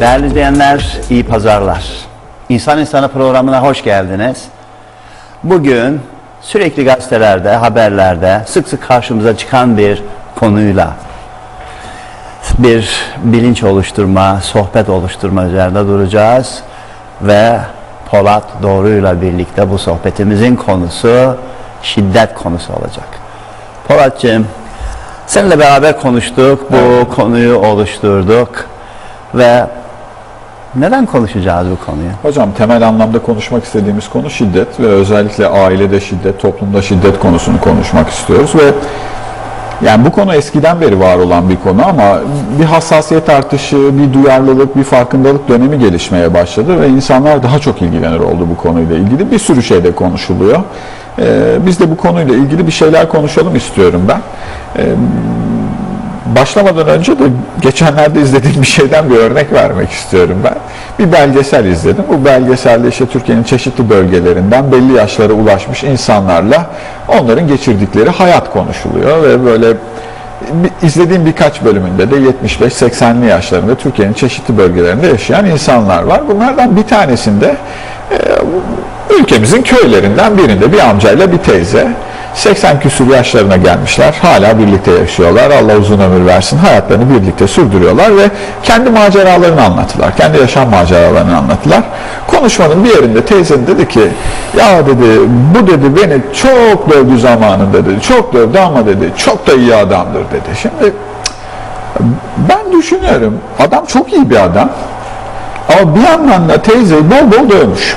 Değerli izleyenler, iyi pazarlar. İnsan İnsanı programına hoş geldiniz. Bugün sürekli gazetelerde, haberlerde sık sık karşımıza çıkan bir konuyla bir bilinç oluşturma, sohbet oluşturma üzerinde duracağız ve Polat Doğru'yla birlikte bu sohbetimizin konusu şiddet konusu olacak. Polatcığım, seninle beraber konuştuk, bu konuyu oluşturduk ve neden konuşacağız bu konuyu? Hocam temel anlamda konuşmak istediğimiz konu şiddet ve özellikle ailede şiddet, toplumda şiddet konusunu konuşmak istiyoruz ve yani bu konu eskiden beri var olan bir konu ama bir hassasiyet artışı, bir duyarlılık, bir farkındalık dönemi gelişmeye başladı ve insanlar daha çok ilgilenir oldu bu konuyla ilgili. Bir sürü şeyde konuşuluyor. Ee, biz de bu konuyla ilgili bir şeyler konuşalım istiyorum ben. Ee, başlamadan önce de geçenlerde izlediğim bir şeyden bir örnek vermek istiyorum ben. Bir belgesel izledim. Bu belgeselde işte Türkiye'nin çeşitli bölgelerinden belli yaşlara ulaşmış insanlarla onların geçirdikleri hayat konuşuluyor ve böyle izlediğim birkaç bölümünde de 75-80'li yaşlarında Türkiye'nin çeşitli bölgelerinde yaşayan insanlar var. Bunlardan bir tanesinde ülkemizin köylerinden birinde bir amcayla bir teyze 80 küsur yaşlarına gelmişler. Hala birlikte yaşıyorlar. Allah uzun ömür versin. Hayatlarını birlikte sürdürüyorlar ve kendi maceralarını anlattılar. Kendi yaşam maceralarını anlattılar. Konuşmanın bir yerinde teyzen dedi ki ya dedi bu dedi beni çok dövdü zamanında dedi. Çok dövdü ama dedi çok da iyi adamdır dedi. Şimdi ben düşünüyorum adam çok iyi bir adam ama bir yandan da teyzeyi bol bol dövmüş.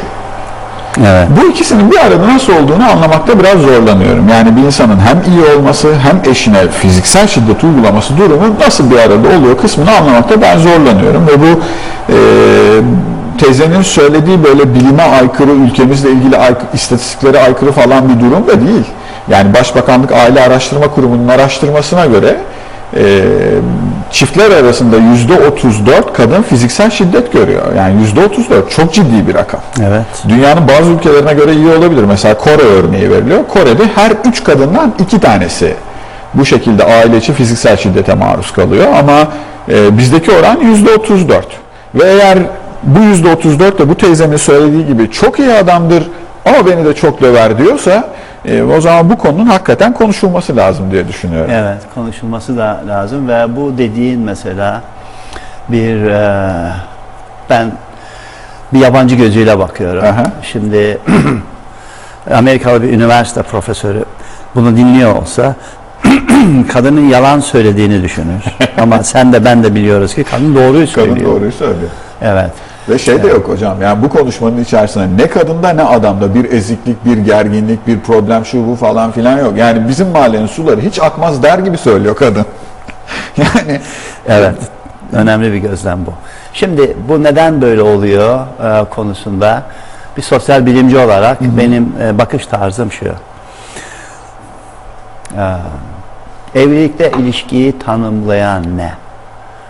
Evet. Bu ikisinin bir arada nasıl olduğunu anlamakta biraz zorlanıyorum. Yani bir insanın hem iyi olması hem eşine fiziksel şiddet uygulaması durumu nasıl bir arada oluyor kısmını anlamakta ben zorlanıyorum. Ve bu e, teyzenin söylediği böyle bilime aykırı, ülkemizle ilgili aykırı, istatistiklere aykırı falan bir durum da değil. Yani Başbakanlık Aile Araştırma Kurumu'nun araştırmasına göre e, çiftler arasında yüzde 34 kadın fiziksel şiddet görüyor. Yani yüzde 34 çok ciddi bir rakam. Evet. Dünyanın bazı ülkelerine göre iyi olabilir. Mesela Kore örneği veriliyor. Kore'de her üç kadından iki tanesi bu şekilde aile içi fiziksel şiddete maruz kalıyor. Ama e, bizdeki oran yüzde 34. Ve eğer bu yüzde 34 de bu teyzemin söylediği gibi çok iyi adamdır ama beni de çok döver diyorsa e, o zaman bu konunun hakikaten konuşulması lazım diye düşünüyorum. Evet, konuşulması da lazım ve bu dediğin mesela bir e, ben bir yabancı gözüyle bakıyorum. Aha. Şimdi Amerikalı bir üniversite profesörü bunu dinliyor olsa kadının yalan söylediğini düşünür. Ama sen de ben de biliyoruz ki kadın doğruyu söylüyor. Kadın doğruyu söylüyor. Evet. Ve şey de yok hocam yani bu konuşmanın içerisinde ne kadında ne adamda bir eziklik, bir gerginlik, bir problem şu bu falan filan yok. Yani bizim mahallenin suları hiç akmaz der gibi söylüyor kadın. yani evet önemli bir gözlem bu. Şimdi bu neden böyle oluyor e, konusunda bir sosyal bilimci olarak Hı-hı. benim e, bakış tarzım şu. E, evlilikte ilişkiyi tanımlayan ne?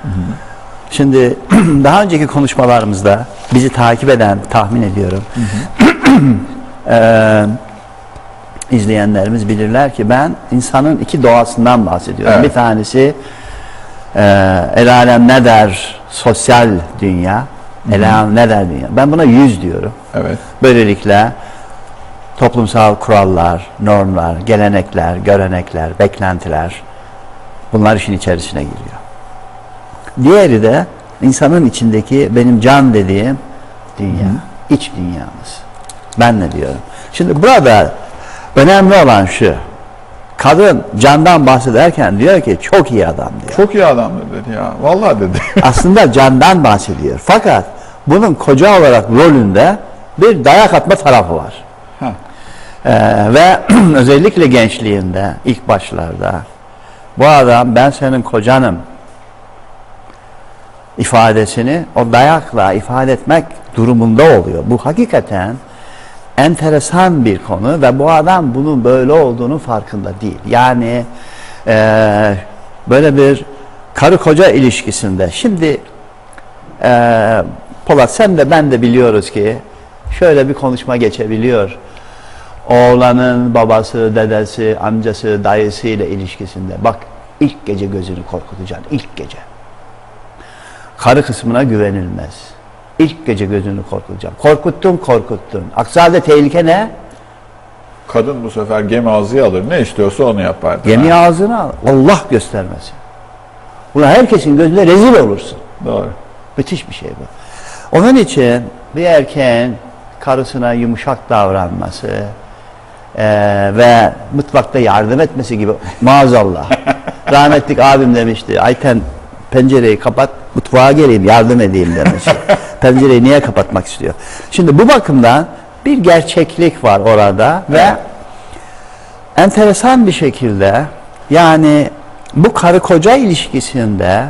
Hı-hı. Şimdi daha önceki konuşmalarımızda bizi takip eden tahmin ediyorum hı hı. e, izleyenlerimiz bilirler ki ben insanın iki doğasından bahsediyorum. Evet. Bir tanesi e, el alem ne der sosyal dünya, el alem ne der dünya. Ben buna yüz diyorum. Evet. Böylelikle toplumsal kurallar, normlar, gelenekler, görenekler, beklentiler bunlar işin içerisine giriyor. Diğeri de insanın içindeki benim can dediğim dünya. Hı. iç dünyamız. Ben ne diyorum? Şimdi burada önemli olan şu. Kadın candan bahsederken diyor ki çok iyi adam diyor. Çok iyi adam dedi ya. Vallahi dedi. Aslında candan bahsediyor. Fakat bunun koca olarak rolünde bir dayak atma tarafı var. Ee, ve özellikle gençliğinde ilk başlarda bu adam ben senin kocanım ifadesini o dayakla ifade etmek durumunda oluyor. Bu hakikaten enteresan bir konu ve bu adam bunun böyle olduğunu farkında değil. Yani e, böyle bir karı koca ilişkisinde şimdi e, Polat sen de ben de biliyoruz ki şöyle bir konuşma geçebiliyor. Oğlanın babası, dedesi, amcası, dayısı ile ilişkisinde. Bak ilk gece gözünü korkutacaksın. ilk gece. Karı kısmına güvenilmez. İlk gece gözünü korkutacağım. Korkuttun korkuttun. Aksi halde tehlike ne? Kadın bu sefer gemi ağzıya alır. Ne istiyorsa onu yapar. Gemi ağzına al. Allah göstermesin. Buna herkesin gözünde rezil olursun. Doğru. Müthiş bir şey bu. Onun için bir erkeğin karısına yumuşak davranması eee, ve mutfakta yardım etmesi gibi maazallah. Rahmetlik abim demişti. Ayten pencereyi kapat mutfağa geleyim yardım edeyim demiş. Pencereyi niye kapatmak istiyor? Şimdi bu bakımdan bir gerçeklik var orada ve enteresan bir şekilde yani bu karı koca ilişkisinde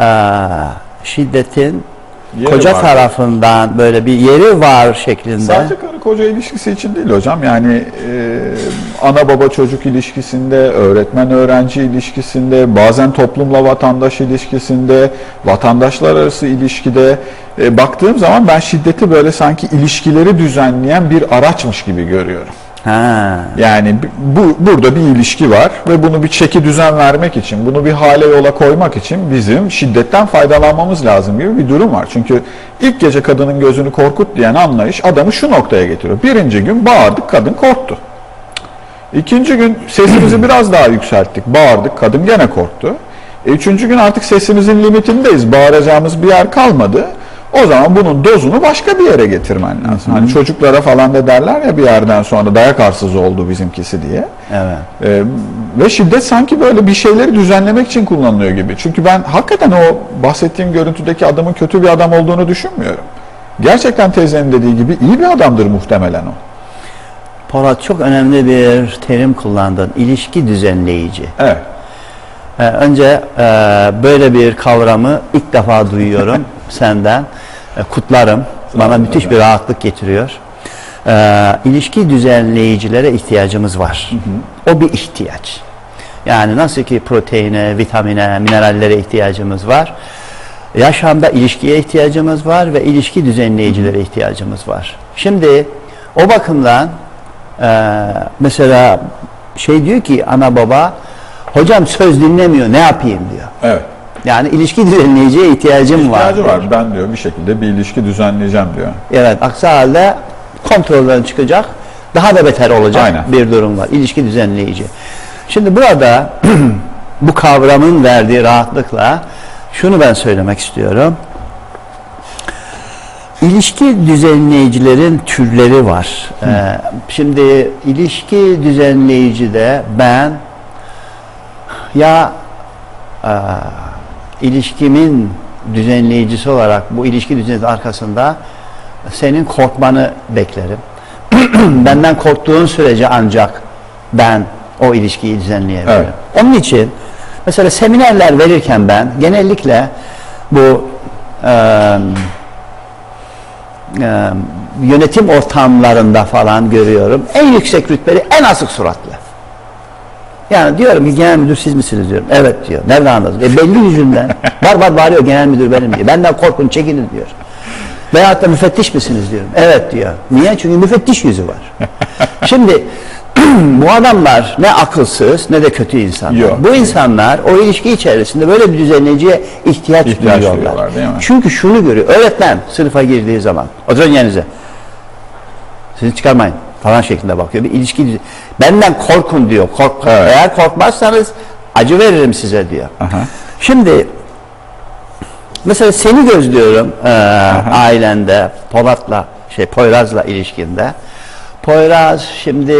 eee, şiddetin Yeri koca var. tarafından böyle bir yeri var şeklinde. Sadece karı koca ilişkisi için değil hocam. Yani e, ana baba çocuk ilişkisinde, öğretmen öğrenci ilişkisinde, bazen toplumla vatandaş ilişkisinde, vatandaşlar arası ilişkide e, baktığım zaman ben şiddeti böyle sanki ilişkileri düzenleyen bir araçmış gibi görüyorum. Ha. Yani bu burada bir ilişki var ve bunu bir çeki düzen vermek için, bunu bir hale yola koymak için bizim şiddetten faydalanmamız lazım gibi bir durum var. Çünkü ilk gece kadının gözünü korkut diyen anlayış adamı şu noktaya getiriyor. Birinci gün bağırdık, kadın korktu. İkinci gün sesimizi biraz daha yükselttik, bağırdık, kadın gene korktu. E, üçüncü gün artık sesimizin limitindeyiz, bağıracağımız bir yer kalmadı. O zaman bunun dozunu başka bir yere getirmen lazım. Hani çocuklara falan da derler ya bir yerden sonra dayak arsızı oldu bizimkisi diye. Evet. Ee, ve şiddet sanki böyle bir şeyleri düzenlemek için kullanılıyor gibi. Çünkü ben hakikaten o bahsettiğim görüntüdeki adamın kötü bir adam olduğunu düşünmüyorum. Gerçekten teyzenin dediği gibi iyi bir adamdır muhtemelen o. Polat çok önemli bir terim kullandın. İlişki düzenleyici. Evet. Ee, önce e, böyle bir kavramı ilk defa duyuyorum senden. E, kutlarım. Bana olun müthiş bir rahatlık getiriyor. Ee, ilişki düzenleyicilere ihtiyacımız var. O bir ihtiyaç. Yani nasıl ki proteine, vitamine, minerallere ihtiyacımız var. Yaşamda ilişkiye ihtiyacımız var ve ilişki düzenleyicilere ihtiyacımız var. Şimdi o bakımdan e, mesela şey diyor ki ana baba hocam söz dinlemiyor ne yapayım diyor. Evet. Yani ilişki düzenleyiciye ihtiyacım var. İhtiyacı var. Ben diyor bir şekilde bir ilişki düzenleyeceğim diyor. Evet aksi halde kontrolden çıkacak daha da beter olacak Aynen. bir durum var. İlişki düzenleyici. Şimdi burada bu kavramın verdiği rahatlıkla şunu ben söylemek istiyorum. İlişki düzenleyicilerin türleri var. Ee, şimdi ilişki düzenleyicide ben ya e, ilişkimin düzenleyicisi olarak bu ilişki düzeni arkasında senin korkmanı beklerim. Benden korktuğun sürece ancak ben o ilişkiyi düzenleyebilirim. Evet. Onun için mesela seminerler verirken ben genellikle bu eee e, yönetim ortamlarında falan görüyorum. En yüksek rütbeli, en asık suratlı. Yani diyorum ki genel müdür siz misiniz diyorum. Evet diyor. Nereden anladın? E belli yüzünden. var var bağırıyor genel müdür benim diyor. Benden korkun çekinin diyor. Veyahut da müfettiş misiniz diyorum. Evet diyor. Niye? Çünkü müfettiş yüzü var. Şimdi bu adamlar ne akılsız ne de kötü insanlar. Yok. Bu insanlar o ilişki içerisinde böyle bir düzenleyiciye ihtiyaç, İhtiyaç duyuyorlar. Çünkü şunu görüyor. Öğretmen sınıfa girdiği zaman oturun yerinize. Sizi çıkarmayın falan şeklinde bakıyor. Bir ilişki benden korkun diyor. Kork Evet. Eğer korkmazsanız acı veririm size diyor. Aha. Şimdi mesela seni gözlüyorum eee, ailende Polat'la şey Poyraz'la ilişkinde. Poyraz şimdi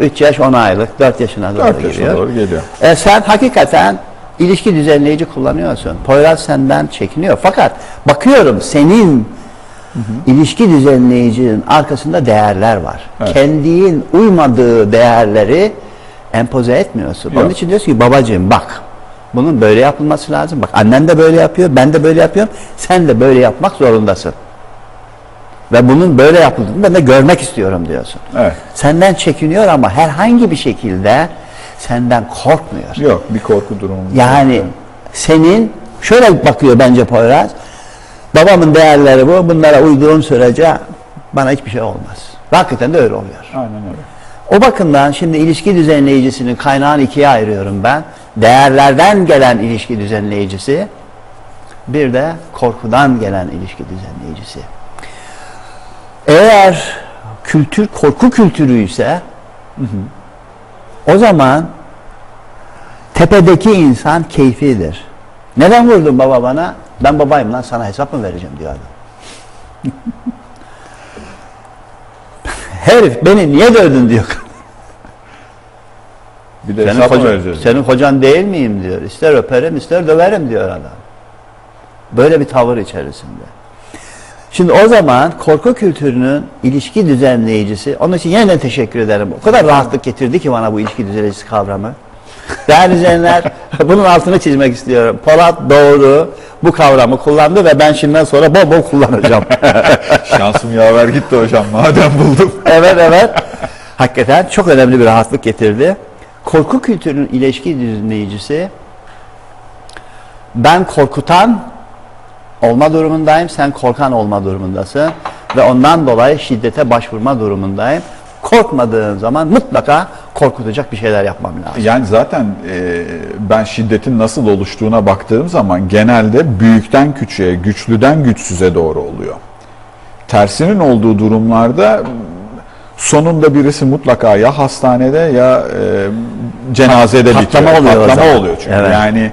3 yaş 10 aylık 4 yaşına doğru 4 yaşına giriyor. doğru geliyor. E, sen hakikaten ilişki düzenleyici kullanıyorsun. Poyraz senden çekiniyor. Fakat bakıyorum senin ilişki düzenleyicinin arkasında değerler var. Evet. Kendin uymadığı değerleri empoze etmiyorsun. Onun Yok. için diyorsun ki babacığım bak bunun böyle yapılması lazım. Bak annen de böyle yapıyor, ben de böyle yapıyorum. Sen de böyle yapmak zorundasın. Ve bunun böyle yapıldığını ben de görmek istiyorum diyorsun. Evet. Senden çekiniyor ama herhangi bir şekilde senden korkmuyor. Yok bir korku durumu. Yani senin şöyle bakıyor bence Poyraz. Babamın değerleri bu. Bunlara uyduğum sürece bana hiçbir şey olmaz. Hakikaten de öyle oluyor. Aynen öyle. O bakımdan şimdi ilişki düzenleyicisinin kaynağını ikiye ayırıyorum ben. Değerlerden gelen ilişki düzenleyicisi bir de korkudan gelen ilişki düzenleyicisi. Eğer kültür korku kültürü ise o zaman tepedeki insan keyfidir. Neden vurdun baba bana? Ben babayım lan sana hesap mı vereceğim diyor adam. Herif beni niye dövdün diyor. Bir de Senin, hesap vereceğiz? senin kocan değil miyim diyor. İster öperim ister döverim diyor adam. Böyle bir tavır içerisinde. Şimdi o zaman korku kültürünün ilişki düzenleyicisi, onun için yeniden teşekkür ederim. O kadar rahatlık getirdi ki bana bu ilişki düzenleyicisi kavramı. Değerli izleyenler, bunun altını çizmek istiyorum. Polat doğru bu kavramı kullandı ve ben şimdiden sonra bol bol kullanacağım. Şansım yaver gitti hocam madem buldum. evet evet. Hakikaten çok önemli bir rahatlık getirdi. Korku kültürünün ilişki düzenleyicisi ben korkutan olma durumundayım, sen korkan olma durumundasın ve ondan dolayı şiddete başvurma durumundayım. Korkmadığın zaman mutlaka korkutacak bir şeyler yapmam lazım. Yani zaten e, ben şiddetin nasıl oluştuğuna baktığım zaman genelde büyükten küçüğe, güçlüden güçsüze doğru oluyor. Tersinin olduğu durumlarda sonunda birisi mutlaka ya hastanede ya e, cenazede Patlama bitiyor. oluyor Patlama oluyor çünkü. Evet. Yani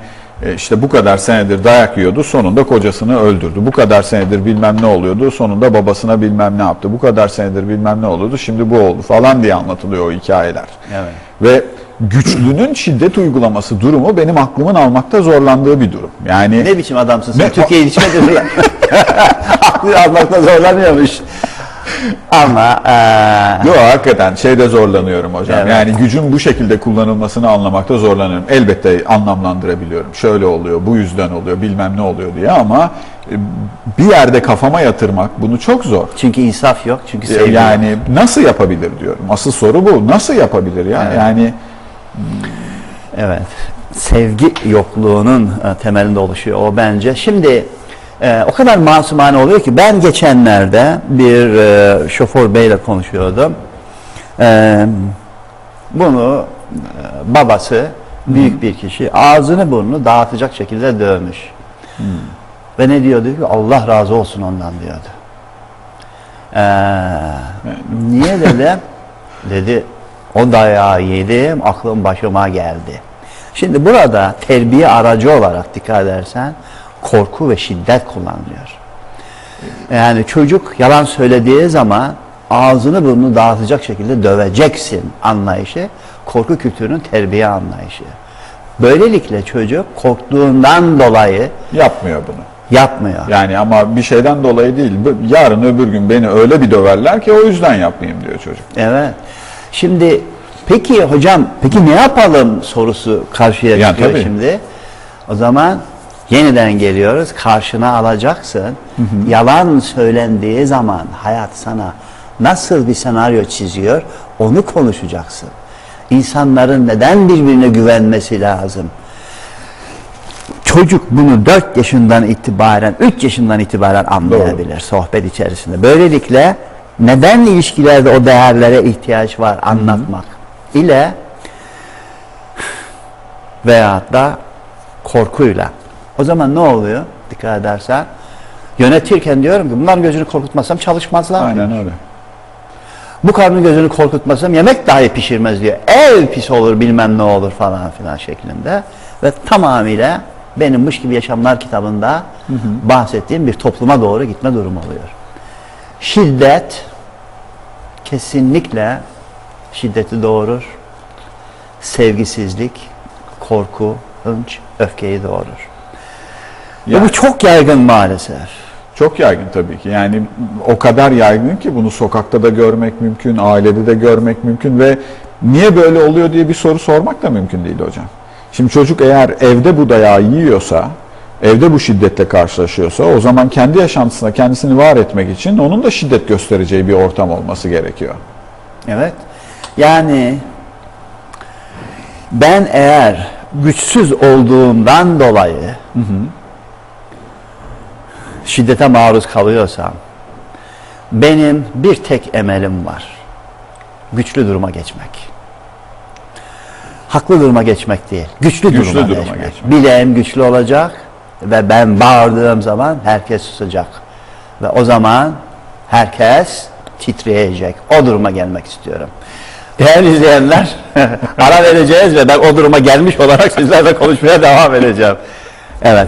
işte bu kadar senedir dayak yiyordu, sonunda kocasını öldürdü. Bu kadar senedir bilmem ne oluyordu, sonunda babasına bilmem ne yaptı. Bu kadar senedir bilmem ne oluyordu, şimdi bu oldu falan diye anlatılıyor o hikayeler. Evet. Ve güçlünün şiddet uygulaması durumu benim aklımın almakta zorlandığı bir durum. Yani Ne biçim adamsın sen? Ne- Türkiye ilişmedi mi? Aklı almakta zorlanıyormuş. Ama eee Yok hakikaten şeyde zorlanıyorum hocam. Evet. Yani gücün bu şekilde kullanılmasını anlamakta zorlanıyorum. Elbette anlamlandırabiliyorum. Şöyle oluyor, bu yüzden oluyor, bilmem ne oluyor diye ama e, bir yerde kafama yatırmak bunu çok zor. çünkü insaf yok, çünkü E, sevgi yok. Yani nasıl yapabilir diyorum. Asıl soru bu. Nasıl yapabilir ya? Evet. Yani Evet. Sevgi yokluğunun e, temelinde oluşuyor o bence. Şimdi e, o kadar masumane oluyor ki ben geçenlerde bir e, şoför beyle konuşuyordum. E, bunu e, babası büyük bir kişi ağzını burnunu dağıtacak şekilde dövmüş. Ve ne diyordu ki Allah razı olsun ondan diyordu. E, niye dedim? Dedi o dayağı yedim aklım başıma geldi. Şimdi burada terbiye aracı olarak dikkat edersen korku ve şiddet kullanılıyor. Yani çocuk yalan söylediği zaman ağzını burnunu dağıtacak şekilde döveceksin anlayışı korku kültürünün terbiye anlayışı. Böylelikle çocuk korktuğundan dolayı yapmıyor bunu. yapmıyor. Yani ama bir şeyden dolayı değil. Yarın öbür gün beni öyle bir döverler ki o yüzden yapmayayım diyor çocuk. Evet. Şimdi peki hocam peki ne yapalım sorusu karşıya Yani çıkıyor tabii. şimdi. O zaman yeniden geliyoruz. Karşına alacaksın. Yalan söylendiği zaman hayat sana nasıl bir senaryo çiziyor onu konuşacaksın. İnsanların neden birbirine güvenmesi lazım? Çocuk bunu 4 yaşından itibaren, 3 yaşından itibaren anlayabilir sohbet içerisinde. Böylelikle neden ilişkilerde o değerlere ihtiyaç var anlatmak ile veyahut da korkuyla. O zaman ne oluyor? Dikkat edersen yönetirken diyorum ki bunların gözünü korkutmazsam çalışmazlar. diyor. Aynen öyle. Bu karnın gözünü korkutmasam yemek dahi pişirmez diyor. Ev pis olur bilmem ne olur falan filan şeklinde. Ve tamamıyla benimmiş gibi yaşamlar kitabında bahsettiğim bir topluma doğru gitme durumu oluyor. Şiddet kesinlikle şiddeti doğurur. Sevgisizlik, korku, hınç, öfkeyi doğurur. Ve Yani- bu çok yaygın maalesef. Çok yaygın tabii ki. Yani o kadar yaygın ki bunu sokakta da görmek mümkün, ailede de görmek mümkün ve niye böyle oluyor diye bir soru sormak da mümkün değil hocam. Şimdi çocuk eğer evde bu dayağı yiyorsa, evde bu şiddetle karşılaşıyorsa o zaman kendi yaşantısında kendisini var etmek için onun da şiddet göstereceği bir ortam olması gerekiyor. Evet. Yani ben eğer güçsüz olduğumdan dolayı şiddete maruz kalıyorsam benim bir tek emelim var. Güçlü duruma geçmek. Haklı duruma geçmek değil. Güçlü, Güçlü duruma, duruma geçmek. geçmek. Bileğim güçlü olacak. ve ben bağırdığım zaman herkes susacak. Ve o zaman herkes titreyecek. O duruma gelmek istiyorum. Değerli izleyenler, ara vereceğiz ve ben o duruma gelmiş olarak sizlerle konuşmaya devam edeceğim. Evet,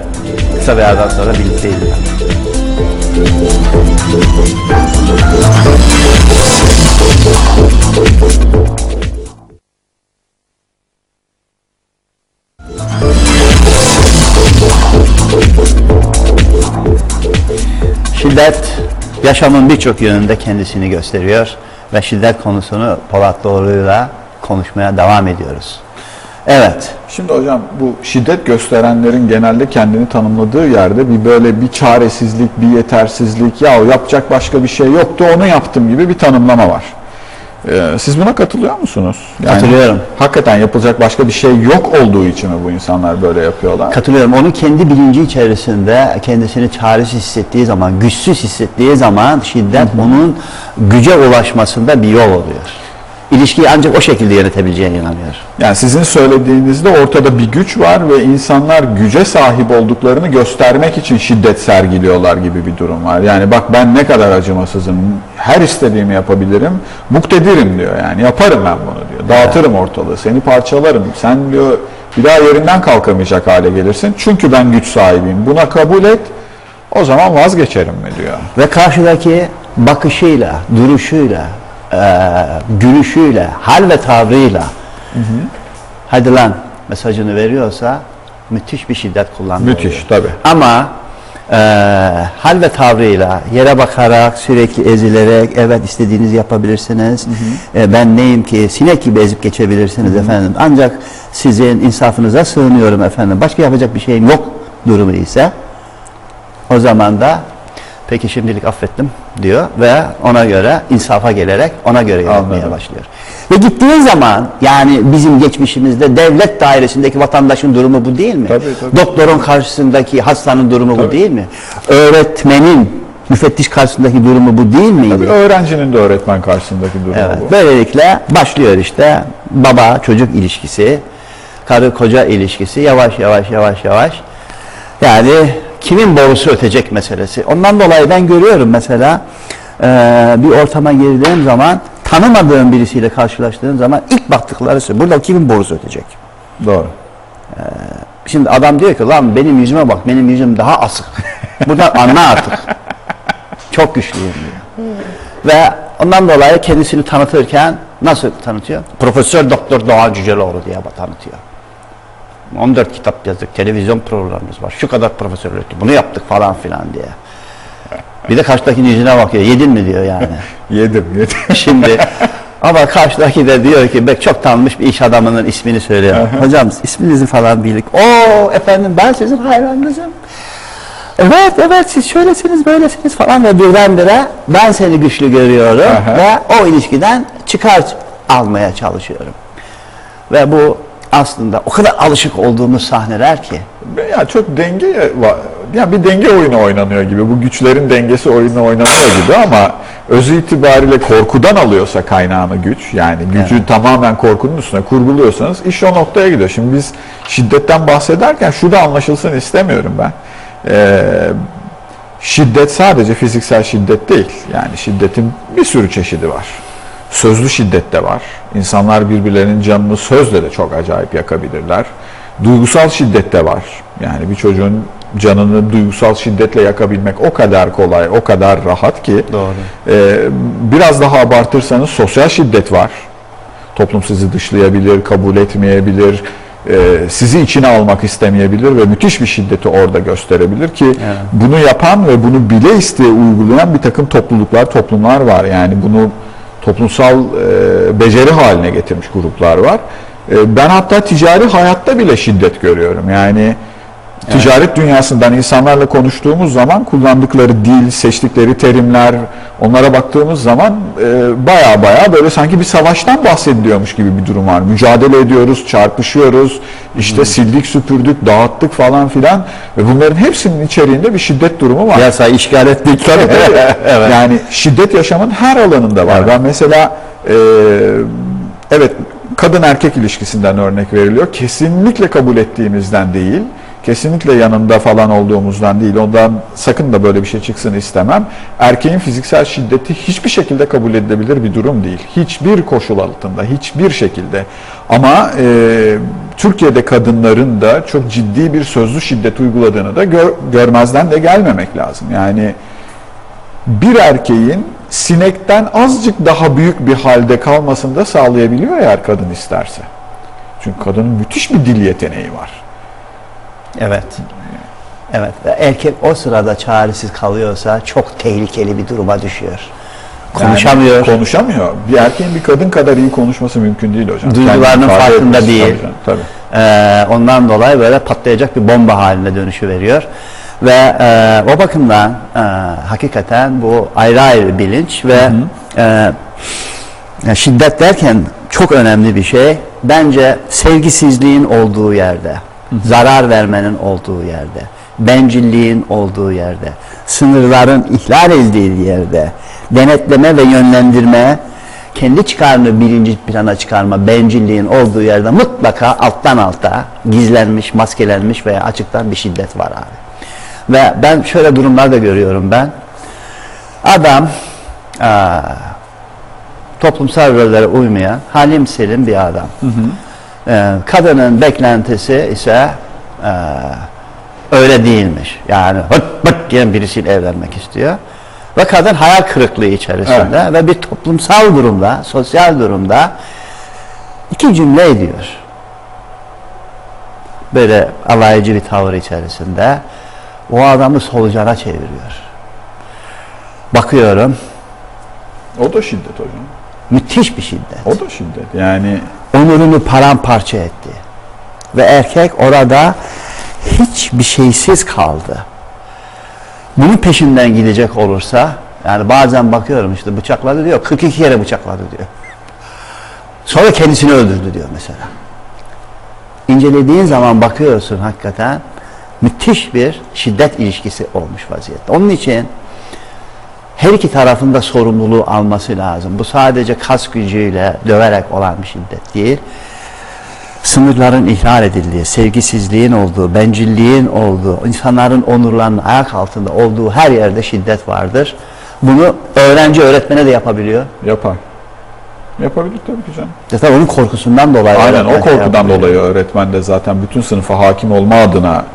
kısa bir aradan sonra birlikteyiz. Şiddet yaşamın birçok yönünde kendisini gösteriyor ve şiddet konusunu Polat Doğru'yla konuşmaya devam ediyoruz. Evet, Şimdi hocam bu şiddet gösterenlerin genelde kendini tanımladığı yerde bir böyle bir çaresizlik, bir yetersizlik, ya yapacak başka bir şey yoktu onu yaptım gibi bir tanımlama var. Ee, siz buna katılıyor musunuz? Yani Katılıyorum. Hakikaten yapılacak başka bir şey yok olduğu için mi bu insanlar böyle yapıyorlar? katılıyorum. Onun kendi bilinci içerisinde kendisini çaresiz hissettiği zaman, güçsüz hissettiği zaman şiddet onun güce ulaşmasında bir yol oluyor. İlişkiyi ancak o şekilde yönetebileceğine inanıyor. Yani sizin söylediğinizde ortada bir güç var ve insanlar güce sahip olduklarını göstermek için şiddet sergiliyorlar gibi bir durum var. Yani bak ben ne kadar acımasızım, her istediğimi yapabilirim, muktedirim diyor yani yaparım ben bunu diyor. Dağıtırım ortalığı, seni parçalarım, sen diyor bir daha yerinden kalkamayacak hale gelirsin. Çünkü ben güç sahibiyim, buna kabul et, o zaman vazgeçerim mi diyor. Ve karşıdaki bakışıyla, duruşuyla, eee, gülüşüyle, hal ve tavrıyla hadi lan mesajını veriyorsa müthiş bir şiddet kullanıyor. Müthiş tabii. Ama eee, hal ve tavrıyla yere bakarak sürekli ezilerek evet istediğinizi yapabilirsiniz. E, ben neyim ki sinek gibi ezip geçebilirsiniz efendim. Ancak sizin insafınıza sığınıyorum efendim. Başka yapacak bir şeyim yok durumu ise o zaman da peki şimdilik affettim diyor ve ona göre insafa gelerek ona göre Anladım. başlıyor. Ve gittiğin zaman yani bizim geçmişimizde devlet dairesindeki vatandaşın durumu bu değil mi? Tabii, tabii. Doktorun karşısındaki hastanın durumu bu Tabii. değil mi? Öğretmenin müfettiş karşısındaki durumu bu değil miydi? Tabii öğrencinin de öğretmen karşısındaki durumu Evet, bu. böylelikle başlıyor işte baba çocuk ilişkisi, karı koca ilişkisi yavaş yavaş yavaş yavaş. Yani kimin borusu ötecek meselesi. Ondan dolayı ben görüyorum mesela eee, bir ortama girdiğim zaman tanımadığım birisiyle karşılaştığım zaman ilk baktıkları şey burada kimin borusu ötecek. Doğru. Şimdi adam diyor ki lan benim yüzüme bak benim yüzüm daha asık. Buradan anla artık. Çok güçlüyüm diyor. Ve ondan dolayı kendisini tanıtırken nasıl tanıtıyor? Profesör Doktor Doğan Cüceloğlu diye tanıtıyor. 14 kitap yazdık, televizyon programımız var. Şu kadar profesörlük, bunu yaptık falan filan diye. Bir de karşıdakinin yüzüne bakıyor. Yedin mi diyor yani. Yedim, yedim. Şimdi ama karşıdaki de diyor ki bek çok tanınmış bir iş adamının ismini söylüyor. Hocam isminizi falan bildik. O efendim ben sizin hayranınızım. Evet evet siz şöylesiniz böylesiniz falan ve birdenbire ben seni güçlü görüyorum Aha. ve o ilişkiden çıkar almaya çalışıyorum. Ve bu aslında o kadar alışık olduğumuz sahneler ki Ya çok denge var. Ya bir denge oyunu oynanıyor gibi. Bu güçlerin dengesi oyunu oynanıyor gibi ama özü itibariyle korkudan alıyorsa kaynağını güç yani gücü tamamen korkunun üstüne kurguluyorsanız iş o noktaya gidiyor. Şimdi biz şiddetten bahsederken şu da anlaşılsın istemiyorum ben. Ee, şiddet sadece fiziksel şiddet değil. Yani şiddetin bir sürü çeşidi var. Sözlü şiddet de var. İnsanlar birbirlerinin canını sözle de çok acayip yakabilirler. Duygusal şiddet de var. Yani bir çocuğun canını duygusal şiddetle yakabilmek o kadar kolay, o kadar rahat ki. Doğru. Ee, biraz daha abartırsanız sosyal şiddet var. Toplum sizi dışlayabilir, kabul etmeyebilir, e, sizi içine almak istemeyebilir ve müthiş bir şiddeti orada gösterebilir ki bunu yapan ve bunu bile isteye uygulayan bir takım topluluklar, toplumlar var. Yani bunu toplumsal e, beceri haline getirmiş gruplar var. E, ben hatta ticari hayatta bile şiddet görüyorum. Yani ticaret dünyasından insanlarla konuştuğumuz zaman kullandıkları dil, seçtikleri terimler, onlara baktığımız zaman e, baya baya böyle sanki bir savaştan bahsediliyormuş gibi bir durum var. Mücadele ediyoruz, çarpışıyoruz, işte sildik, süpürdük, dağıttık falan filan ve bunların hepsinin içeriğinde bir şiddet durumu var. piyasayı işgal ettik. Tabii tabii. Yani şiddet yaşamın her alanında var. Ben mesela e, evet kadın erkek ilişkisinden örnek veriliyor. Kesinlikle kabul ettiğimizden değil. Kesinlikle yanında falan olduğumuzdan değil. Ondan sakın da böyle bir şey çıksın istemem. Erkeğin fiziksel şiddeti hiçbir şekilde kabul edilebilir bir durum değil. Hiçbir koşul altında, hiçbir şekilde. Ama e, Türkiye'de kadınların da çok ciddi bir sözlü şiddet uyguladığını da gör, görmezden de gelmemek lazım. Yani bir erkeğin sinekten azıcık daha büyük bir halde kalmasını da sağlayabiliyor eğer kadın isterse. Çünkü kadının müthiş bir dil yeteneği var. Evet. Evet. Ve erkek o sırada çaresiz kalıyorsa çok tehlikeli bir duruma düşüyor. Yani Konuşamıyor. konuşamıyor. Bir erkeğin bir kadın kadar iyi konuşması mümkün değil hocam. Duygularının Kendini farkında değil. Tabii, canım, tabii. Ee, ondan dolayı böyle patlayacak bir bomba haline dönüşü veriyor. Ve e, o bakımdan e, hakikaten bu ayrı ayrı bilinç ve e, ya şiddet derken çok önemli bir şey. Bence sevgisizliğin olduğu yerde, zarar vermenin olduğu yerde, bencilliğin olduğu yerde, sınırların ihlal edildiği yerde, denetleme ve yönlendirme, kendi çıkarını birinci plana çıkarma, bencilliğin olduğu yerde mutlaka alttan alta gizlenmiş, maskelenmiş veya açıktan bir şiddet var abi. Ve ben şöyle durumlar da görüyorum ben. Adam aa, toplumsal rollere uymayan halim selim bir adam. Ee, kadının beklentisi ise e, öyle değilmiş. Yani hırt pırt diyen birisiyle evlenmek istiyor. Ve kadın hayal kırıklığı içerisinde ve bir toplumsal durumda, sosyal durumda iki cümle ediyor. Böyle alaycı bir tavır içerisinde o adamı solucana çeviriyor. Bakıyorum O da şiddet hocam. müthiş bir şiddet. O da şiddet. Yani onurunu paramparça etti. Ve erkek orada hiçbir şeysiz kaldı. Bunun peşinden gidecek olursa yani bazen bakıyorum işte bıçakladı diyor 42 kere bıçakladı diyor. Sonra kendisini öldürdü diyor mesela. İncelediğin zaman bakıyorsun hakikaten müthiş bir şiddet ilişkisi olmuş vaziyette. Onun için her iki tarafın da sorumluluğu alması lazım. Bu sadece kas gücüyle döverek olan bir şiddet değil. Sınırların ihlal edildiği, sevgisizliğin olduğu, bencilliğin olduğu, insanların onurlarının ayak altında olduğu her yerde şiddet vardır. Bunu öğrenci öğretmene de yapabiliyor. yapar. Yapabilir tabii ki canım. Zaten onun korkusundan dolayı. Aynen o korkudan dolayı öğretmen de zaten bütün sınıfa hakim olma adına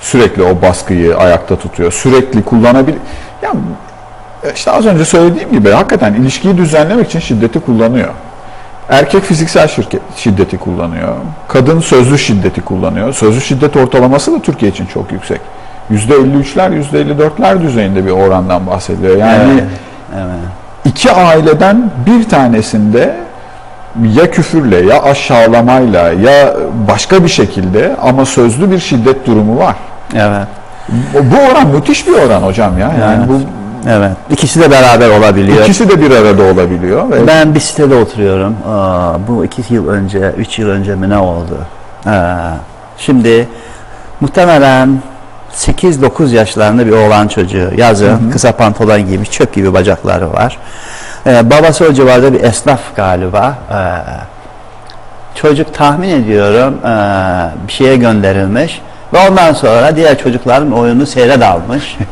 sürekli o baskıyı ayakta tutuyor. Sürekli kullanabilir. Ya işte az önce söylediğim gibi hakikaten ilişkiyi düzenlemek için şiddeti kullanıyor. Erkek fiziksel şirket, şiddeti kullanıyor. Kadın sözlü şiddeti kullanıyor. Sözlü şiddet ortalaması da Türkiye için çok yüksek. %53'ler, %54'ler düzeyinde bir orandan bahsediyor. Yani Evet, evet. iki aileden bir tanesinde ya küfürle ya aşağılamayla ya başka bir şekilde ama sözlü bir şiddet durumu var. Evet. Bu bu oran müthiş bir oran hocam ya. Yani Evet. bu Evet. İkisi de beraber olabiliyor. ikisi de bir arada olabiliyor ve Ben bir sitede oturuyorum. Aa, bu iki yıl önce, üç yıl önce mi ne oldu? Aa, şimdi muhtemelen 8-9 yaşlarında bir oğlan çocuğu. Yazın kısa pantolon giymiş, çöp gibi bacakları var. Ee, babası o civarda bir esnaf galiba. Ee, çocuk tahmin ediyorum ee, bir şeye gönderilmiş. Ve ondan sonra diğer çocukların oyunu seyre dalmış.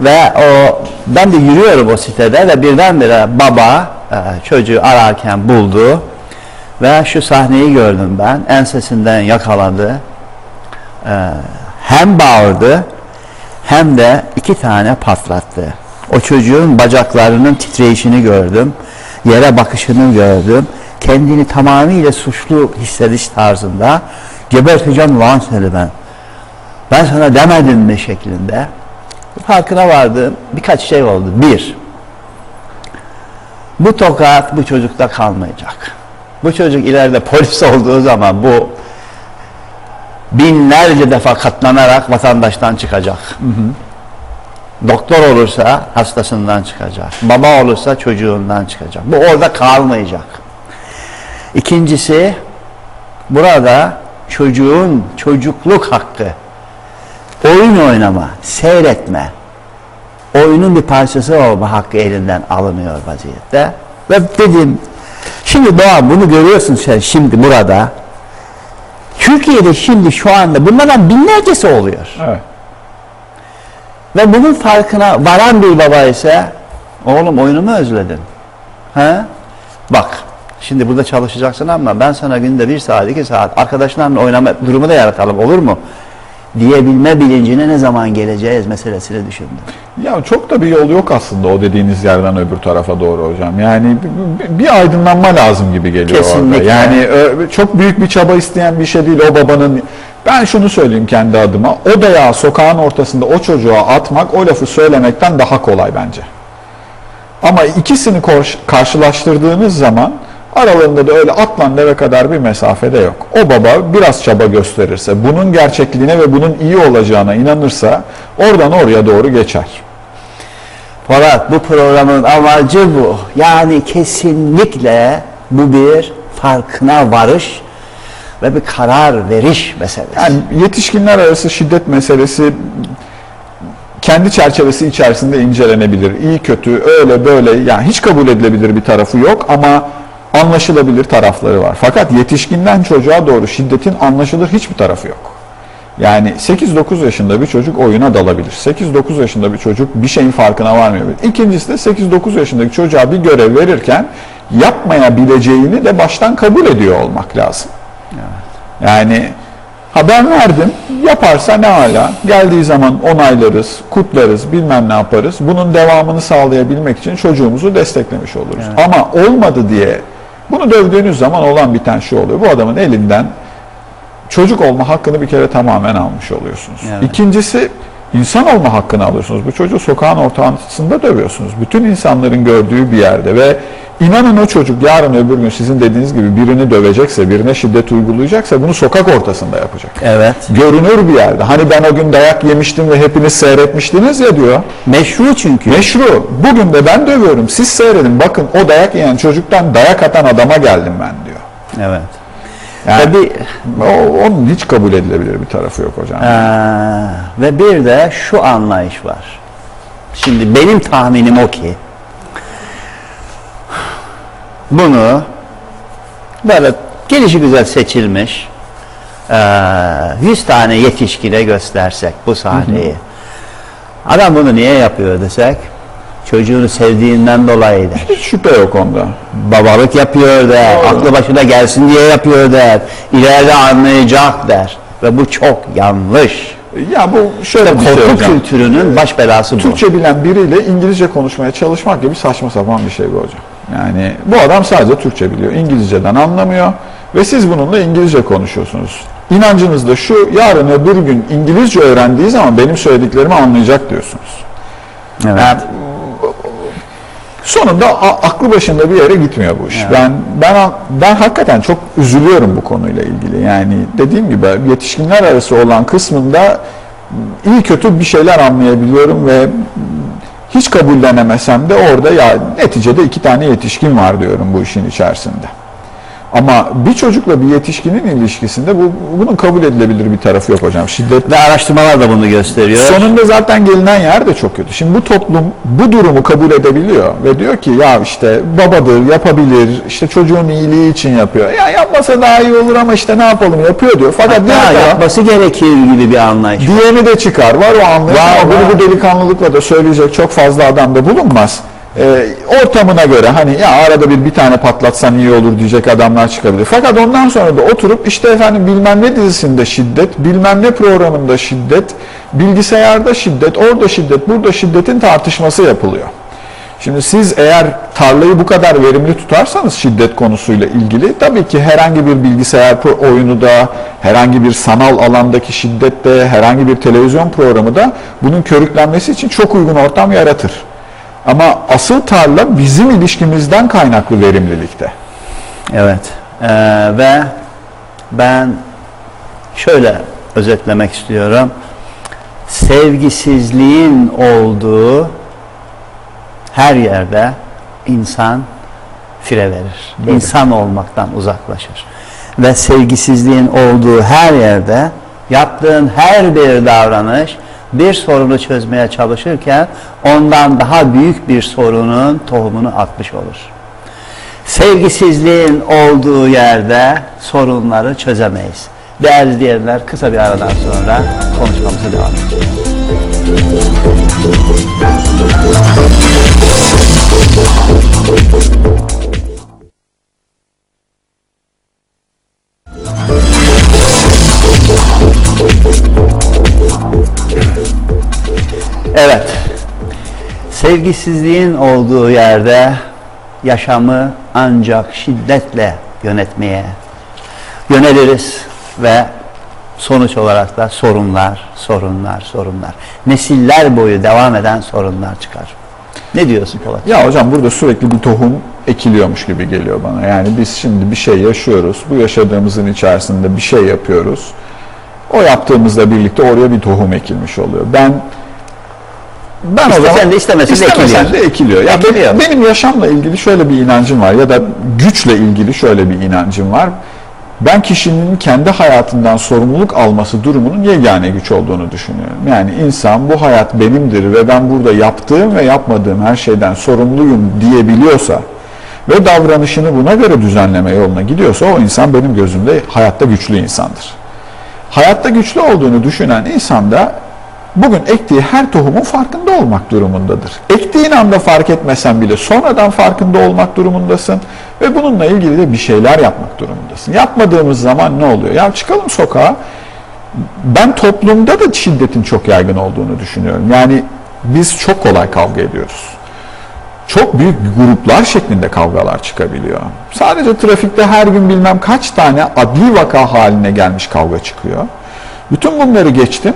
Ve o ben de yürüyorum o sitede ve birdenbire baba e, çocuğu ararken buldu ve şu sahneyi gördüm ben. Ensesinden yakaladı. E, hem bağırdı hem de iki tane patlattı. O çocuğun bacaklarının titreyişini gördüm. Yere bakışını gördüm. Kendini tamamıyla suçlu hissediş tarzında geberteceğim lan seni ben. Ben sana demedim mi şeklinde farkına vardım. Birkaç şey oldu. Bir, bu tokat bu çocukta kalmayacak. Bu çocuk ileride polis olduğu zaman bu binlerce defa katlanarak vatandaştan çıkacak. Doktor olursa hastasından çıkacak. Baba olursa çocuğundan çıkacak. Bu orada kalmayacak. İkincisi burada çocuğun çocukluk hakkı oyun oynama, seyretme, oyunun bir parçası olma hakkı elinden alınıyor vaziyette. Ve dedim, şimdi Doğan bunu görüyorsun sen şimdi burada. Türkiye'de şimdi şu anda bunlardan binlercesi oluyor. Evet. Ve bunun farkına varan bir baba ise oğlum oyunumu özledin. He? Bak şimdi burada çalışacaksın ama ben sana günde bir saat iki saat arkadaşlarla oynama durumu da yaratalım olur mu? Diyebilme bilincine ne zaman geleceğiz meselesini düşündüm. Ya çok da bir yol yok aslında o dediğiniz yerden öbür tarafa doğru hocam. Yani bir, aydınlanma lazım gibi geliyor Kesinlikle. orada. Yani ö- çok büyük bir çaba isteyen bir şey değil o babanın. Ben şunu söyleyeyim kendi adıma. O dayağı sokağın ortasında o çocuğa atmak o lafı söylemekten daha kolay bence. Ama ikisini karşılaştırdığınız zaman aralarında da öyle atlan deve kadar bir mesafede yok. O baba biraz çaba gösterirse, bunun gerçekliğine ve bunun iyi olacağına inanırsa oradan oraya doğru geçer. Polat bu programın amacı bu. Yani kesinlikle bu bir farkına varış ve bir karar veriş meselesi. Yani yetişkinler arası şiddet meselesi kendi çerçevesi içerisinde incelenebilir. İyi kötü öyle böyle yani hiç kabul edilebilir bir tarafı yok ama anlaşılabilir tarafları var. Fakat yetişkinden çocuğa doğru şiddetin anlaşılır hiçbir tarafı yok. Yani 8-9 yaşında bir çocuk oyuna dalabilir. 8-9 yaşında bir çocuk bir şeyin farkına varmayabilir. İkincisi de 8-9 yaşındaki çocuğa bir görev verirken yapmayabileceğini de baştan kabul ediyor olmak lazım. Yani ha ben verdim yaparsa ne hala geldiği zaman onaylarız, kutlarız, bilmem ne yaparız. Bunun devamını sağlayabilmek için çocuğumuzu desteklemiş oluruz. Ama olmadı diye bunu dövdüğünüz zaman olan biten şey oluyor. Bu adamın elinden çocuk olma hakkını bir kere tamamen almış oluyorsunuz. Evet. İkincisi insan olma hakkını alıyorsunuz. Bu çocuğu sokağın ortasında dövüyorsunuz. Bütün insanların gördüğü bir yerde ve inanın o çocuk yarın öbür gün sizin dediğiniz gibi birini dövecekse, birine şiddet uygulayacaksa bunu sokak ortasında yapacak. Evet. Görünür bir yerde. Hani ben o gün dayak yemiştim ve hepiniz seyretmiştiniz ya diyor. Meşru çünkü. Meşru. Bugün de ben dövüyorum. Siz seyredin. Bakın o dayak yiyen çocuktan dayak atan adama geldim ben diyor. Evet. Yani Tabii o, onun hiç kabul edilebilir bir tarafı yok hocam. Ee, ve bir de şu anlayış var. Şimdi benim tahminim o ki bunu böyle gelişi güzel seçilmiş ee, 100 tane yetişkine göstersek bu sahneyi. Adam bunu niye yapıyor desek çocuğunu sevdiğinden dolayı der. Hiç şüphe yok onda. Babalık yapıyor der, Doğru. aklı başına gelsin diye yapıyor der, ileride anlayacak der. Ve bu çok yanlış. Ya bu şöyle bir şey hocam. kültürünün baş belası bu. Türkçe bilen biriyle İngilizce konuşmaya çalışmak gibi saçma sapan bir şey bu hocam. Yani bu adam sadece Türkçe biliyor. İngilizceden anlamıyor ve siz bununla İngilizce konuşuyorsunuz. İnancınız da şu, yarın öbür gün İngilizce öğrendiği zaman benim söylediklerimi anlayacak diyorsunuz. Evet. Yani sonunda aklı başında bir yere gitmiyor bu iş. Evet. Ben ben ben hakikaten çok üzülüyorum bu konuyla ilgili. Yani dediğim gibi yetişkinler arası olan kısmında iyi kötü bir şeyler anlayabiliyorum ve hiç kabullenemesem de orada ya neticede iki tane yetişkin var diyorum bu işin içerisinde. Ama bir çocukla bir yetişkinin ilişkisinde bu bunun kabul edilebilir bir tarafı yok hocam. Şiddet Ve araştırmalar da bunu gösteriyor. Sonunda zaten gelinen yer de çok kötü. Şimdi bu toplum bu durumu kabul edebiliyor ve diyor ki ya işte babadır, yapabilir, işte çocuğun iyiliği için yapıyor. Ya yapmasa daha iyi olur ama işte ne yapalım yapıyor diyor. Fakat Hatta diğer taraf yapması gerekir gibi bir anlayış. diyeni de çıkar. Var o anlayış Var, ama bunu bu delikanlılıkla da söyleyecek çok fazla adam da bulunmaz. Ee, ortamına göre hani ya arada bir bir tane patlatsan iyi olur diyecek adamlar çıkabilir. Fakat ondan sonra da oturup işte efendim bilmem ne dizisinde şiddet, bilmem ne programında şiddet, bilgisayarda şiddet, orada şiddet, burada şiddetin tartışması yapılıyor. Şimdi siz eğer tarlayı bu kadar verimli tutarsanız şiddet konusuyla ilgili tabii ki herhangi bir bilgisayar oyunu da, herhangi bir sanal alandaki şiddette, herhangi bir televizyon programı da bunun körüklenmesi için çok uygun ortam yaratır. Ama asıl tarla bizim ilişkimizden kaynaklı verimlilikte. Evet. Ee, ve ben şöyle özetlemek istiyorum. Sevgisizliğin olduğu her yerde insan fire verir. Doğru. İnsan olmaktan uzaklaşır. Ve sevgisizliğin olduğu her yerde yaptığın her bir davranış bir sorunu çözmeye çalışırken ondan daha büyük bir sorunun tohumunu atmış olur. Sevgisizliğin olduğu yerde sorunları çözemeyiz. Değerli izleyenler kısa bir aradan sonra konuşmamıza devam edeceğiz. Evet. Sevgisizliğin olduğu yerde yaşamı ancak şiddetle yönetmeye yöneliriz ve sonuç olarak da sorunlar, sorunlar, sorunlar. Nesiller boyu devam eden sorunlar çıkar. Ne diyorsun Polat? Ya hocam burada sürekli bir tohum ekiliyormuş gibi geliyor bana. Yani biz şimdi bir şey yaşıyoruz. Bu yaşadığımızın içerisinde bir şey yapıyoruz. O yaptığımızla birlikte oraya bir tohum ekilmiş oluyor. Ben ben İstesen de istemesen de istemesen ekiliyor. de ekiliyor. Ya Ekiliyor. benim, benim yaşamla ilgili şöyle bir inancım var ya da güçle ilgili şöyle bir inancım var. Ben kişinin kendi hayatından sorumluluk alması durumunun yegane güç olduğunu düşünüyorum. Yani insan bu hayat benimdir ve ben burada yaptığım ve yapmadığım her şeyden sorumluyum diyebiliyorsa ve davranışını buna göre düzenleme yoluna gidiyorsa o insan benim gözümde hayatta güçlü insandır. Hayatta güçlü olduğunu düşünen insan da bugün ektiği her tohumun farkında olmak durumundadır. Ektiğin anda fark etmesen bile sonradan farkında olmak durumundasın ve bununla ilgili de bir şeyler yapmak durumundasın. Yapmadığımız zaman ne oluyor? Ya çıkalım sokağa. Ben toplumda da şiddetin çok yaygın olduğunu düşünüyorum. Yani biz çok kolay kavga ediyoruz. Çok büyük gruplar şeklinde kavgalar çıkabiliyor. Sadece trafikte her gün bilmem kaç tane adli vaka haline gelmiş kavga çıkıyor. Bütün bunları geçtim.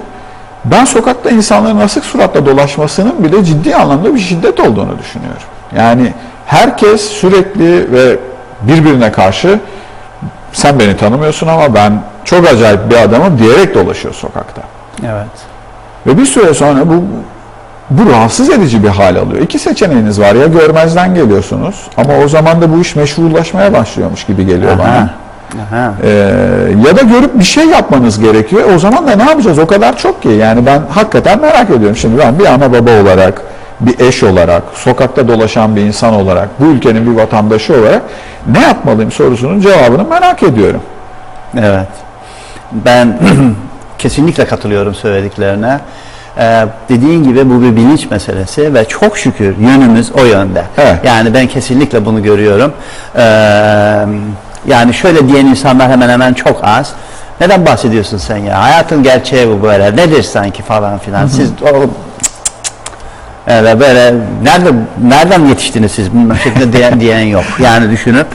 Ben sokakta insanların asık suratla dolaşmasının bile ciddi anlamda bir şiddet olduğunu düşünüyorum. Yani herkes sürekli ve birbirine karşı sen beni tanımıyorsun ama ben çok acayip bir adamım diyerek dolaşıyor sokakta. Evet. Ve bir süre sonra bu bu rahatsız edici bir hal alıyor. İki seçeneğiniz var. Ya görmezden geliyorsunuz ama o zaman da bu iş meşrulaşmaya başlıyormuş gibi geliyor bana. Aha. Ee, ya da görüp bir şey yapmanız gerekiyor. O zaman da ne yapacağız? O kadar çok ki. Yani ben hakikaten merak ediyorum. Şimdi ben bir ana baba olarak, bir eş olarak, sokakta dolaşan bir insan olarak, bu ülkenin bir vatandaşı olarak ne yapmalıyım sorusunun cevabını merak ediyorum. Evet. Ben kesinlikle katılıyorum söylediklerine. Ee, dediğin gibi bu bir bilinç meselesi ve çok şükür yönümüz o yönde. Evet. Yani ben kesinlikle bunu görüyorum. Ee, yani şöyle diyen insanlar hemen hemen çok az. Neden bahsediyorsun sen ya? Hayatın gerçeği bu böyle. Nedir sanki falan filan. Siz o Evet böyle nerede nereden yetiştiniz siz bunun şeklinde diyen, diyen yok. Yani düşünüp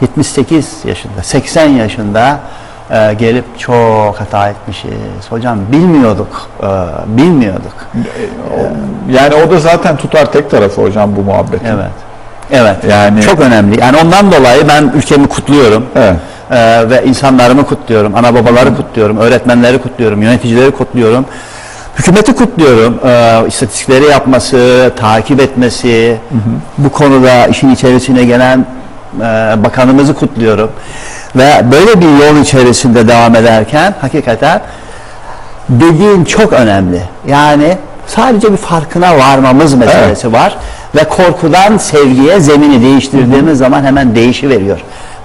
78 yaşında, 80 yaşında e, gelip çok hata etmişiz. Hocam bilmiyorduk, e, bilmiyorduk. Yani o da zaten tutar tek tarafı hocam bu muhabbetin. Evet. Evet. Yani- çok önemli. Yani ondan dolayı ben ülkemi kutluyorum. Evet. Ee, ve insanlarımı kutluyorum. Ana babaları kutluyorum. Öğretmenleri kutluyorum. Yöneticileri kutluyorum. Hükümeti kutluyorum. Ee, istatistikleri yapması, takip etmesi, bu konuda işin içerisine gelen e, bakanımızı kutluyorum. Ve böyle bir yol içerisinde devam ederken hakikaten dediğin çok önemli. Yani sadece bir farkına varmamız meselesi var ve korkudan sevgiye zemini değiştirdiğimiz zaman hemen değişiveriyor.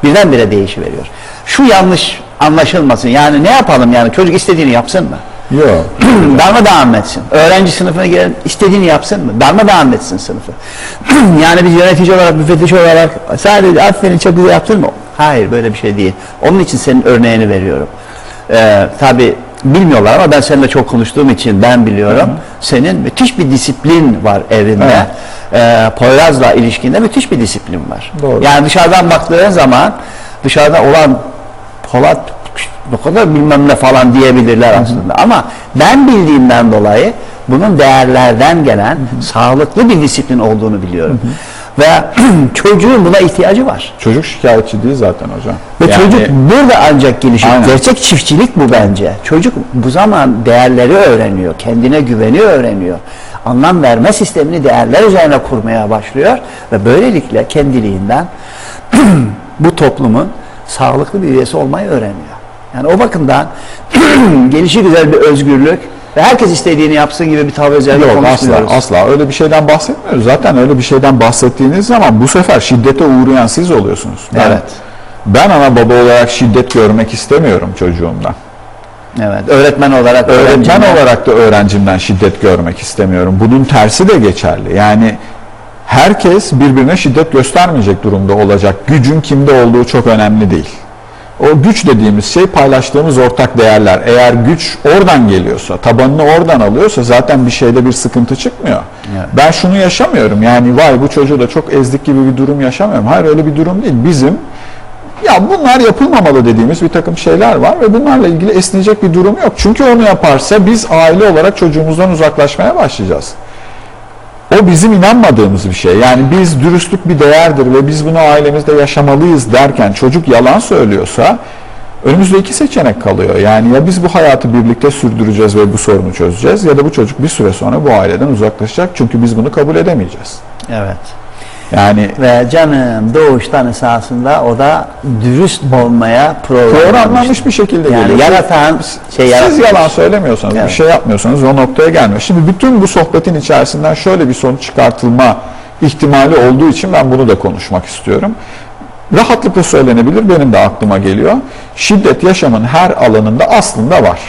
Birdenbire değişiveriyor. Şu yanlış anlaşılmasın. Yani ne yapalım yani çocuk istediğini yapsın mı? Yok. darmadağın etsin. Öğrenci sınıfına giren istediğini yapsın mı? Darmadağın etsin sınıfı. yani biz yönetici olarak, müfettiş olarak sadece aferin çok güzel yaptın mı? Hayır böyle bir şey değil. Onun için senin örneğini veriyorum. Ee, tabii bilmiyorlar ama ben seninle çok konuştuğum için ben biliyorum. Senin müthiş bir disiplin var evinde. Evet. Ee, Poyraz'la ilişkinde müthiş bir disiplin var. Doğru. Yani dışarıdan baktığın zaman dışarıda olan Polat ne kadar bilmem ne falan diyebilirler aslında. Ama ben bildiğimden dolayı bunun değerlerden gelen sağlıklı bir disiplin olduğunu biliyorum. Ve çocuğun buna ihtiyacı var. Çocuk şikayetçi değil zaten hocam. Ve Yani- çocuk burada ancak gelişir. Aynen. Gerçek çiftçilik bu bence. Çocuk bu zaman değerleri öğreniyor. Kendine güveni öğreniyor. Anlam verme sistemini değerler üzerine kurmaya başlıyor. Ve böylelikle kendiliğinden bu toplumun sağlıklı bir üyesi olmayı öğreniyor. Yani o bakımdan gelişi güzel bir özgürlük ve herkes istediğini yapsın gibi bir tavır üzerine Yok asla konuşmuyoruz. asla öyle bir şeyden bahsetmiyoruz. Zaten öyle bir şeyden bahsettiğiniz zaman bu sefer şiddete uğrayan siz oluyorsunuz. Ben Evet. Ben ana baba olarak şiddet görmek istemiyorum çocuğumdan. Evet. Öğretmen olarak Öğretmen olarak da öğrencimden şiddet görmek istemiyorum. Bunun tersi de geçerli. Yani herkes birbirine şiddet göstermeyecek durumda olacak. Gücün kimde olduğu çok önemli değil. O güç dediğimiz şey paylaştığımız ortak değerler. Eğer güç oradan geliyorsa, tabanını oradan alıyorsa zaten bir şeyde bir sıkıntı çıkmıyor. Evet. Ben şunu yaşamıyorum. Yani vay bu çocuğu da çok ezdik gibi bir durum yaşamıyorum. Hayır öyle bir durum değil. Bizim ya bunlar yapılmamalı dediğimiz bir takım şeyler var ve bunlarla ilgili esneyecek bir durum yok. Çünkü onu yaparsa biz aile olarak çocuğumuzdan uzaklaşmaya başlayacağız. O bizim inanmadığımız bir şey. Yani biz dürüstlük bir değerdir ve biz bunu ailemizde yaşamalıyız derken çocuk yalan söylüyorsa önümüzde iki seçenek kalıyor. Yani ya biz bu hayatı birlikte sürdüreceğiz ve bu sorunu çözeceğiz ya da bu çocuk bir süre sonra bu aileden uzaklaşacak çünkü biz bunu kabul edemeyeceğiz. Evet. Yani Ve canım doğuştan esasında o da dürüst olmaya programlanmış. programlanmış bir şekilde Yani geliyor. yaratan şey Siz yalan söylemiyorsanız, Evet. bir şey yapmıyorsanız o noktaya gelmiyor. Şimdi bütün bu sohbetin içerisinden şöyle bir sonuç çıkartılma ihtimali olduğu için ben bunu da konuşmak istiyorum. Rahatlıkla söylenebilir, benim de aklıma geliyor. Şiddet yaşamın her alanında aslında var.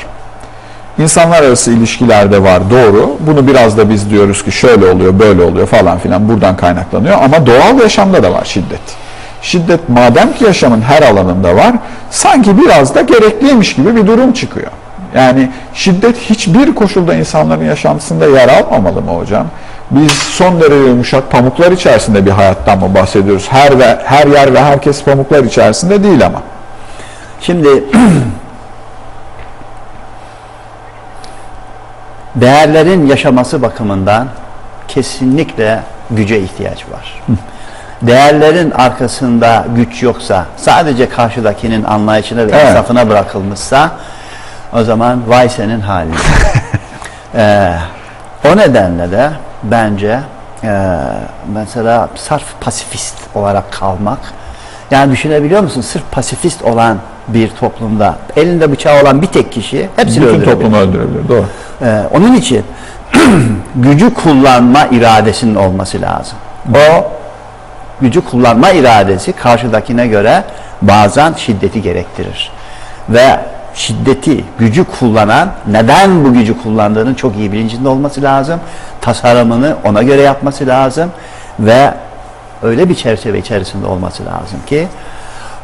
İnsanlar arası ilişkilerde var doğru. Bunu biraz da biz diyoruz ki şöyle oluyor, böyle oluyor falan filan buradan kaynaklanıyor. Ama doğal yaşamda da var şiddet. Şiddet madem ki yaşamın her alanında var, sanki biraz da gerekliymiş gibi bir durum çıkıyor. Yani şiddet hiçbir koşulda insanların yaşantısında yer almamalı mı hocam? Biz son derece yumuşak pamuklar içerisinde bir hayattan mı bahsediyoruz? Her ve her yer ve herkes pamuklar içerisinde değil ama. Şimdi değerlerin yaşaması bakımından kesinlikle güce ihtiyaç var. Değerlerin arkasında güç yoksa, sadece karşıdakinin anlayışına ve Evet. insafına bırakılmışsa o zaman vay senin halin. Ee, o nedenle de bence e, mesela sarf pasifist olarak kalmak yani düşünebiliyor musun? Sırf pasifist olan bir toplumda elinde bıçağı olan bir tek kişi hepsini Bütün öldürebilir. toplumu öldürebilir. Doğru. Ee, onun için gücü kullanma iradesinin olması lazım. O gücü kullanma iradesi karşıdakine göre bazen şiddeti gerektirir. Ve şiddeti, gücü kullanan neden bu gücü kullandığının çok iyi bilincinde olması lazım. Tasarımını ona göre yapması lazım ve öyle bir çerçeve içerisinde olması lazım ki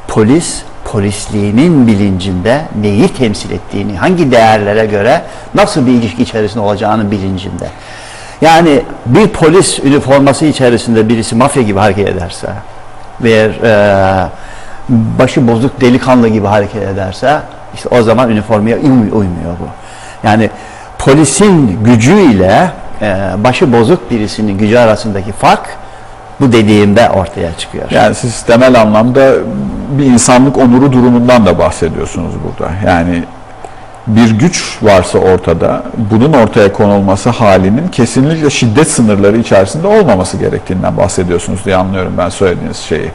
polis polisliğinin bilincinde neyi temsil ettiğini, hangi değerlere göre nasıl bir ilişki içerisinde olacağının bilincinde. Yani bir polis üniforması içerisinde birisi mafya gibi hareket ederse, bir e, başı bozuk delikanlı gibi hareket ederse, işte o zaman üniformaya uy- uymuyor bu. Yani polisin gücüyle e, başı bozuk birisinin gücü arasındaki fark bu dediğimde ortaya çıkıyor. Yani siz temel anlamda bir insanlık onuru durumundan da bahsediyorsunuz burada. Yani bir güç varsa ortada, bunun ortaya konulması halinin kesinlikle şiddet sınırları içerisinde olmaması gerektiğinden bahsediyorsunuz diye anlıyorum ben söylediğiniz şeyi.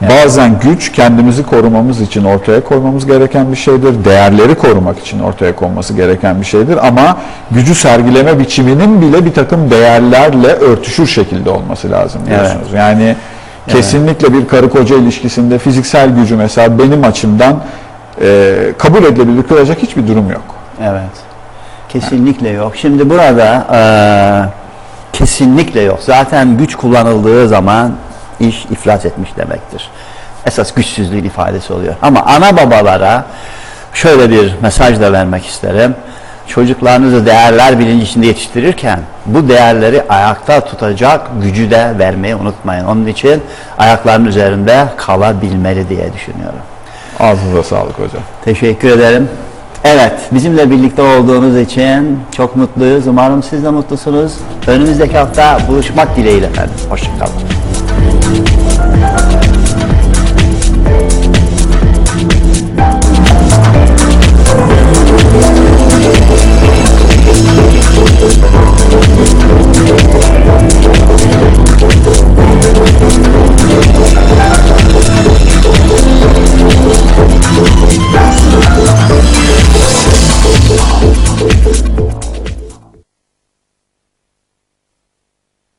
Bazen güç kendimizi korumamız için ortaya koymamız gereken bir şeydir. Değerleri korumak için ortaya konması gereken bir şeydir. Ama gücü sergileme biçiminin bile bir takım değerlerle örtüşür şekilde olması lazım diyorsunuz. Yani kesinlikle bir karı koca ilişkisinde fiziksel gücü mesela benim açımdan e, kabul edilebilir kılacak hiçbir durum yok. Evet. Kesinlikle yok. Şimdi burada eee, kesinlikle yok. Zaten güç kullanıldığı zaman iş iflas etmiş demektir. Esas güçsüzlüğün ifadesi oluyor. Ama ana babalara şöyle bir mesaj da vermek isterim. Çocuklarınızı değerler bilinci içinde yetiştirirken bu değerleri ayakta tutacak gücü de vermeyi unutmayın. Onun için ayaklarının üzerinde kalabilmeli diye düşünüyorum. Ağzınıza sağlık hocam. Teşekkür ederim. Evet, bizimle birlikte olduğunuz için çok mutluyuz. Umarım siz de mutlusunuz. Önümüzdeki hafta buluşmak dileğiyle efendim. Hoşçakalın.